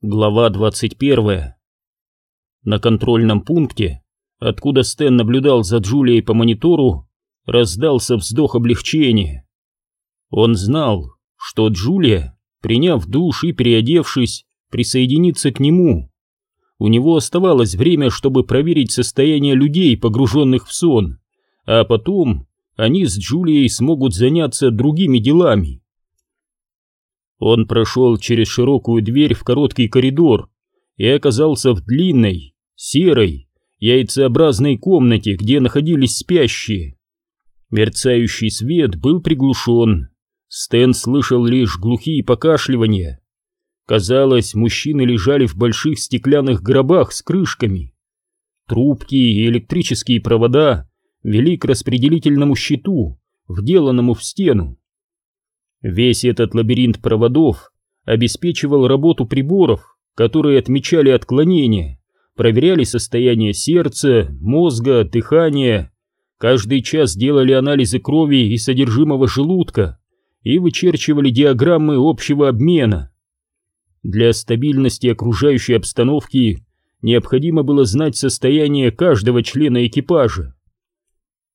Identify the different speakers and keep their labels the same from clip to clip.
Speaker 1: Глава 21. На контрольном пункте, откуда Стэн наблюдал за Джулией по монитору, раздался вздох облегчения. Он знал, что Джулия, приняв душ и переодевшись, присоединится к нему. У него оставалось время, чтобы проверить состояние людей, погруженных в сон, а потом они с Джулией смогут заняться другими делами. Он прошел через широкую дверь в короткий коридор и оказался в длинной, серой, яйцеобразной комнате, где находились спящие. Мерцающий свет был приглушен. Стэн слышал лишь глухие покашливания. Казалось, мужчины лежали в больших стеклянных гробах с крышками. Трубки и электрические провода вели к распределительному щиту, вделанному в стену. Весь этот лабиринт проводов обеспечивал работу приборов, которые отмечали отклонения, проверяли состояние сердца, мозга, дыхания, каждый час делали анализы крови и содержимого желудка и вычерчивали диаграммы общего обмена. Для стабильности окружающей обстановки необходимо было знать состояние каждого члена экипажа.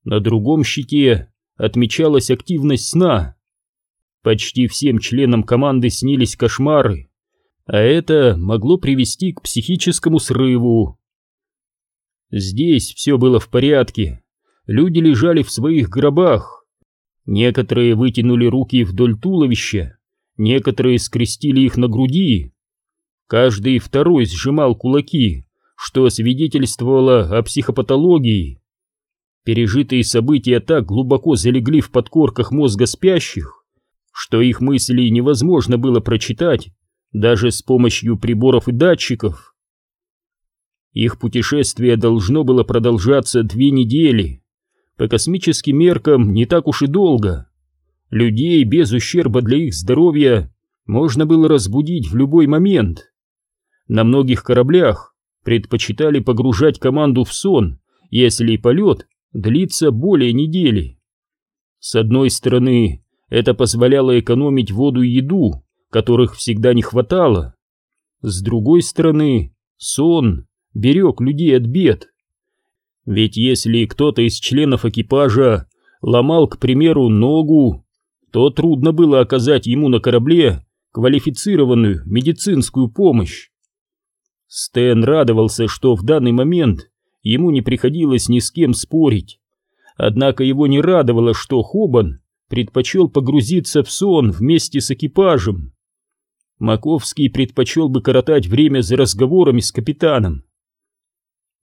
Speaker 1: На другом щите отмечалась активность сна, Почти всем членам команды снились кошмары, а это могло привести к психическому срыву. Здесь все было в порядке. Люди лежали в своих гробах. Некоторые вытянули руки вдоль туловища, некоторые скрестили их на груди. Каждый второй сжимал кулаки, что свидетельствовало о психопатологии. Пережитые события так глубоко залегли в подкорках мозга спящих, что их мысли невозможно было прочитать даже с помощью приборов и датчиков. Их путешествие должно было продолжаться две недели. По космическим меркам не так уж и долго. Людей без ущерба для их здоровья можно было разбудить в любой момент. На многих кораблях предпочитали погружать команду в сон, если полет длится более недели. С одной стороны, это позволяло экономить воду и еду, которых всегда не хватало. С другой стороны, сон берег людей от бед. Ведь если кто-то из членов экипажа ломал, к примеру, ногу, то трудно было оказать ему на корабле квалифицированную медицинскую помощь. Стэн радовался, что в данный момент ему не приходилось ни с кем спорить. Однако его не радовало, что Хобан предпочел погрузиться в сон вместе с экипажем. Маковский предпочел бы коротать время за разговорами с капитаном.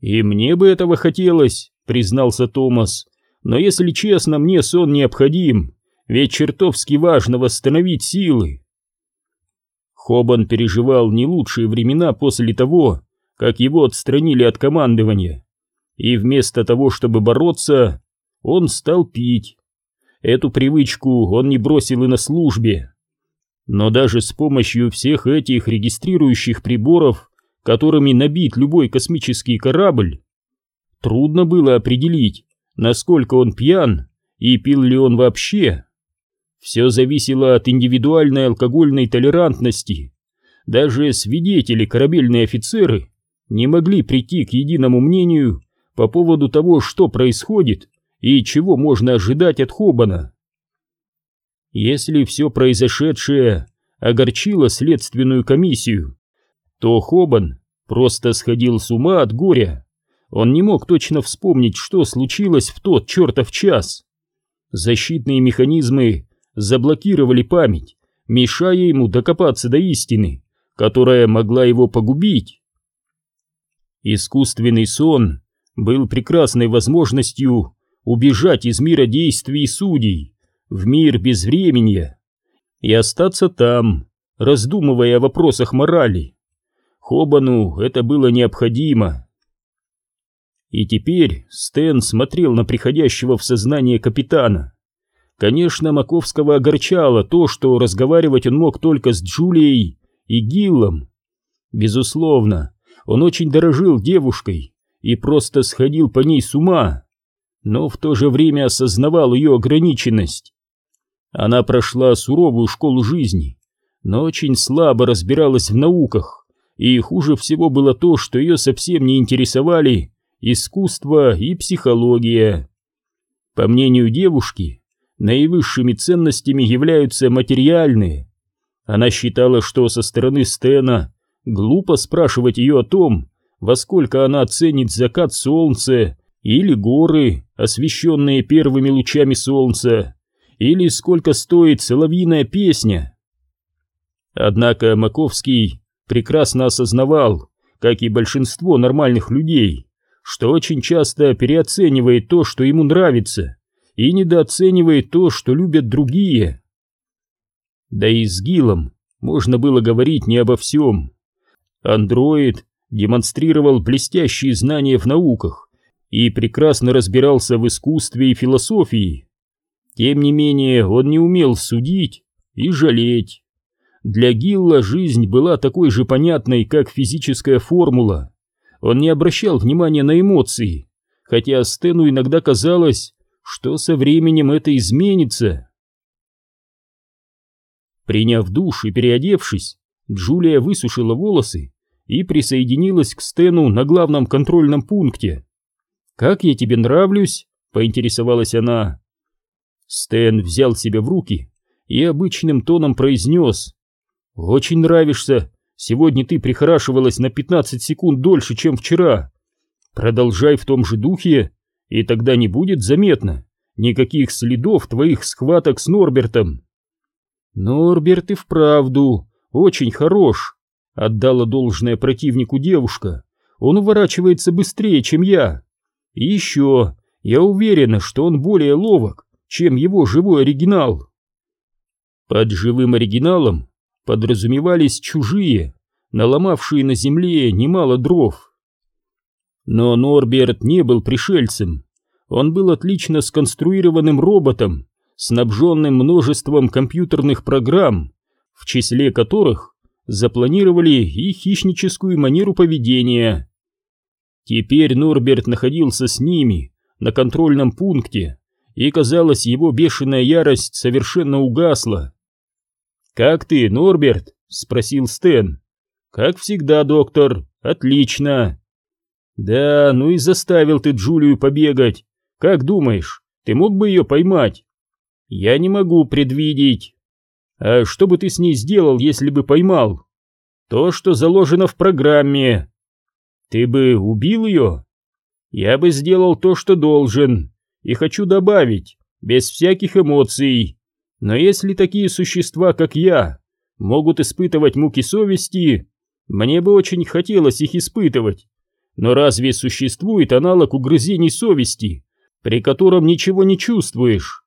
Speaker 1: «И мне бы этого хотелось», — признался Томас, «но если честно, мне сон необходим, ведь чертовски важно восстановить силы». Хобан переживал не лучшие времена после того, как его отстранили от командования, и вместо того, чтобы бороться, он стал пить. Эту привычку он не бросил и на службе. Но даже с помощью всех этих регистрирующих приборов, которыми набит любой космический корабль, трудно было определить, насколько он пьян и пил ли он вообще. Все зависело от индивидуальной алкогольной толерантности. Даже свидетели, корабельные офицеры, не могли прийти к единому мнению по поводу того, что происходит и чего можно ожидать от Хобана. Если все произошедшее огорчило следственную комиссию, то Хобан просто сходил с ума от горя. Он не мог точно вспомнить, что случилось в тот чертов час. Защитные механизмы заблокировали память, мешая ему докопаться до истины, которая могла его погубить. Искусственный сон был прекрасной возможностью убежать из мира действий судей в мир безвременья и остаться там, раздумывая о вопросах морали. Хобану это было необходимо. И теперь Стэн смотрел на приходящего в сознание капитана. Конечно, Маковского огорчало то, что разговаривать он мог только с Джулией и Гиллом. Безусловно, он очень дорожил девушкой и просто сходил по ней с ума но в то же время осознавал ее ограниченность. Она прошла суровую школу жизни, но очень слабо разбиралась в науках и хуже всего было то, что ее совсем не интересовали искусство и психология. По мнению девушки, наивысшими ценностями являются материальные. Она считала, что со стороны Стена глупо спрашивать ее о том, во сколько она оценит закат солнца или горы, освещенные первыми лучами солнца, или сколько стоит соловьиная песня. Однако Маковский прекрасно осознавал, как и большинство нормальных людей, что очень часто переоценивает то, что ему нравится, и недооценивает то, что любят другие. Да и с Гилом можно было говорить не обо всем. Андроид демонстрировал блестящие знания в науках и прекрасно разбирался в искусстве и философии. Тем не менее, он не умел судить и жалеть. Для Гилла жизнь была такой же понятной, как физическая формула. Он не обращал внимания на эмоции, хотя Стэну иногда казалось, что со временем это изменится. Приняв душ и переодевшись, Джулия высушила волосы и присоединилась к Стэну на главном контрольном пункте. «Как я тебе нравлюсь?» — поинтересовалась она. Стэн взял себя в руки и обычным тоном произнес. «Очень нравишься. Сегодня ты прихорашивалась на 15 секунд дольше, чем вчера. Продолжай в том же духе, и тогда не будет заметно никаких следов твоих схваток с Норбертом». «Норберт и вправду очень хорош», — отдала должное противнику девушка. «Он уворачивается быстрее, чем я. И еще, я уверена, что он более ловок, чем его живой оригинал». Под живым оригиналом подразумевались чужие, наломавшие на земле немало дров. Но Норберт не был пришельцем. Он был отлично сконструированным роботом, снабженным множеством компьютерных программ, в числе которых запланировали и хищническую манеру поведения. Теперь Норберт находился с ними на контрольном пункте, и, казалось, его бешеная ярость совершенно угасла. «Как ты, Норберт?» — спросил Стэн. «Как всегда, доктор. Отлично». «Да, ну и заставил ты Джулию побегать. Как думаешь, ты мог бы ее поймать?» «Я не могу предвидеть». «А что бы ты с ней сделал, если бы поймал?» «То, что заложено в программе». «Ты бы убил ее?» «Я бы сделал то, что должен. И хочу добавить, без всяких эмоций. Но если такие существа, как я, могут испытывать муки совести, мне бы очень хотелось их испытывать. Но разве существует аналог угрызений совести, при котором ничего не чувствуешь?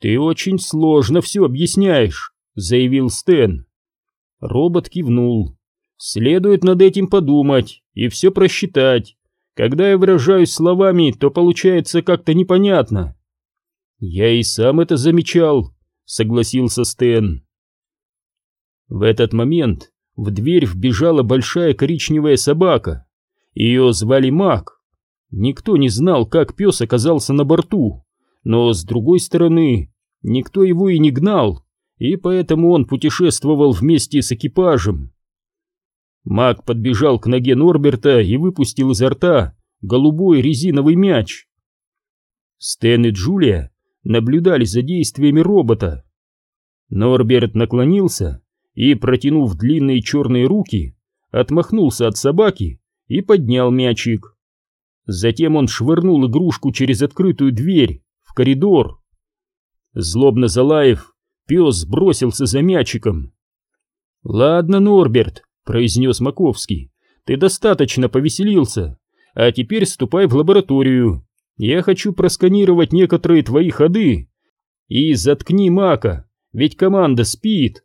Speaker 1: Ты очень сложно все объясняешь, заявил Стэн. Робот кивнул. Следует над этим подумать и все просчитать. Когда я выражаюсь словами, то получается как-то непонятно. Я и сам это замечал, согласился Стэн. В этот момент в дверь вбежала большая коричневая собака. Ее звали Мак. Никто не знал, как пес оказался на борту, но, с другой стороны, никто его и не гнал, и поэтому он путешествовал вместе с экипажем. Мак подбежал к ноге Норберта и выпустил изо рта голубой резиновый мяч. Стэн и Джулия наблюдали за действиями робота. Норберт наклонился и, протянув длинные черные руки, отмахнулся от собаки и поднял мячик. Затем он швырнул игрушку через открытую дверь в коридор. Злобно залаев, пес бросился за мячиком. «Ладно, Норберт», — произнес Маковский, — «ты достаточно повеселился, а теперь ступай в лабораторию. Я хочу просканировать некоторые твои ходы. И заткни Мака, ведь команда спит».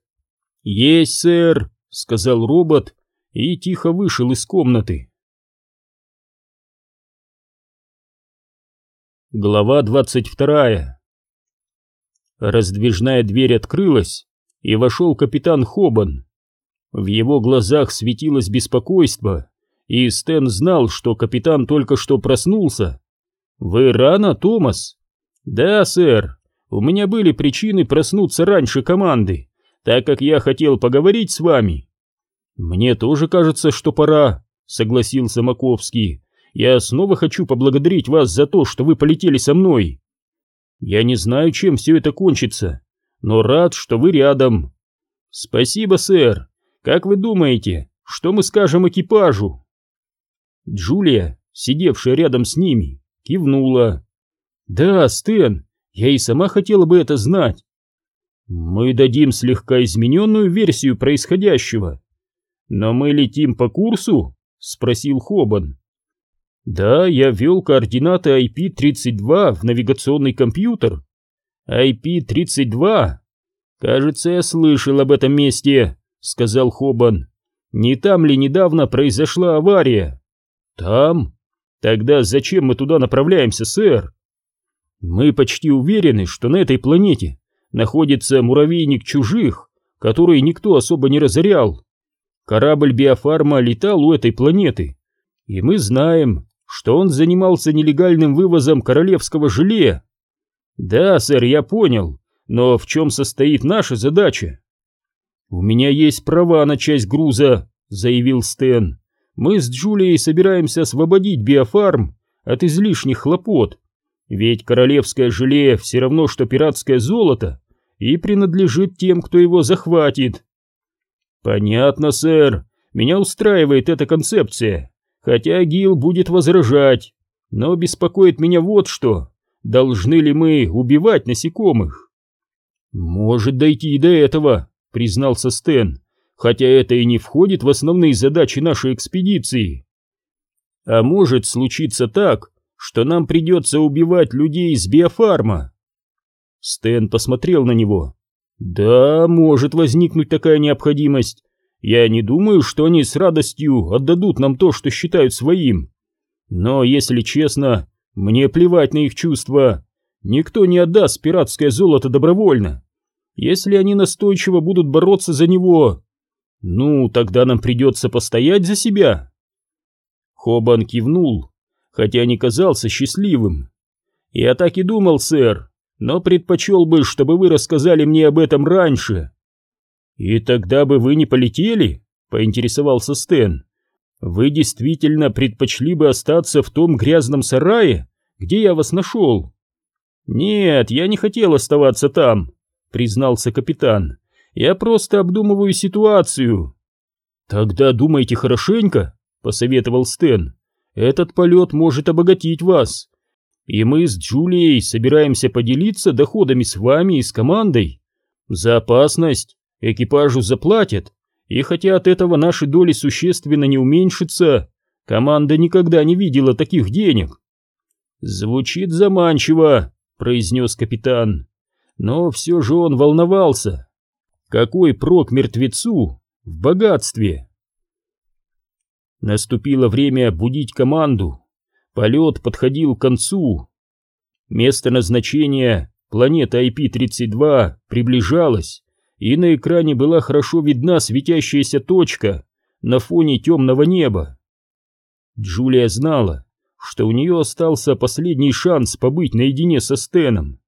Speaker 1: «Есть, сэр», — сказал робот и тихо вышел из комнаты. Глава двадцать вторая. Раздвижная дверь открылась, и вошел капитан Хобан. В его глазах светилось беспокойство, и Стэн знал, что капитан только что проснулся. «Вы рано, Томас?» «Да, сэр. У меня были причины проснуться раньше команды, так как я хотел поговорить с вами». Мне тоже кажется, что пора, согласился Маковский. Я снова хочу поблагодарить вас за то, что вы полетели со мной. Я не знаю, чем все это кончится, но рад, что вы рядом. Спасибо, сэр. Как вы думаете, что мы скажем экипажу? Джулия, сидевшая рядом с ними, кивнула. Да, Стэн, я и сама хотела бы это знать. Мы дадим слегка измененную версию происходящего. Но мы летим по курсу? Спросил Хобан. Да, я ввел координаты IP-32 в навигационный компьютер. IP-32? Кажется, я слышал об этом месте, сказал Хобан. Не там ли недавно произошла авария? Там? Тогда зачем мы туда направляемся, сэр? Мы почти уверены, что на этой планете находится муравейник чужих, который никто особо не разорял. Корабль Биофарма летал у этой планеты, и мы знаем, что он занимался нелегальным вывозом королевского желе. Да, сэр, я понял, но в чем состоит наша задача? У меня есть права на часть груза, заявил Стэн. Мы с Джулией собираемся освободить Биофарм от излишних хлопот. Ведь королевское желе все равно, что пиратское золото, и принадлежит тем, кто его захватит. Понятно, сэр, меня устраивает эта концепция, хотя Гил будет возражать. Но беспокоит меня вот что, должны ли мы убивать насекомых? Может дойти и до этого, признался Стэн, хотя это и не входит в основные задачи нашей экспедиции. А может случиться так, что нам придется убивать людей из биофарма. Стэн посмотрел на него. Да, может возникнуть такая необходимость. Я не думаю, что они с радостью отдадут нам то, что считают своим. Но, если честно, мне плевать на их чувства. Никто не отдаст пиратское золото добровольно. Если они настойчиво будут бороться за него, ну, тогда нам придется постоять за себя. Хобан кивнул хотя не казался счастливым. «Я так и думал, сэр, но предпочел бы, чтобы вы рассказали мне об этом раньше». «И тогда бы вы не полетели?» — поинтересовался Стэн. «Вы действительно предпочли бы остаться в том грязном сарае, где я вас нашел?» «Нет, я не хотел оставаться там», — признался капитан. «Я просто обдумываю ситуацию». «Тогда думайте хорошенько», — посоветовал Стэн. Этот полет может обогатить вас. И мы с Джулией собираемся поделиться доходами с вами и с командой. За опасность экипажу заплатят, и хотя от этого наши доли существенно не уменьшатся, команда никогда не видела таких денег. Звучит заманчиво, произнес капитан, но все же он волновался. Какой прок мертвецу в богатстве? Наступило время будить команду. Полет подходил к концу. Место назначения, планета IP-32, приближалось, и на экране была хорошо видна светящаяся точка на фоне темного неба. Джулия знала, что у нее остался последний шанс побыть наедине со Стеном.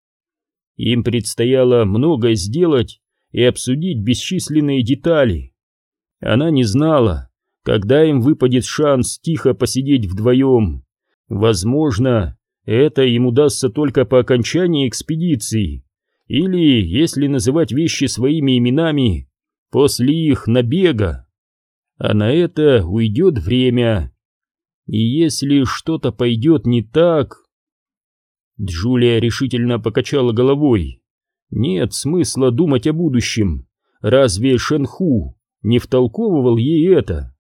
Speaker 1: Им предстояло многое сделать и обсудить бесчисленные детали. Она не знала, когда им выпадет шанс тихо посидеть вдвоем. Возможно, это им удастся только по окончании экспедиции, или, если называть вещи своими именами, после их набега. А на это уйдет время. И если что-то пойдет не так... Джулия решительно покачала головой. Нет смысла думать о будущем. Разве Шенху не втолковывал ей это?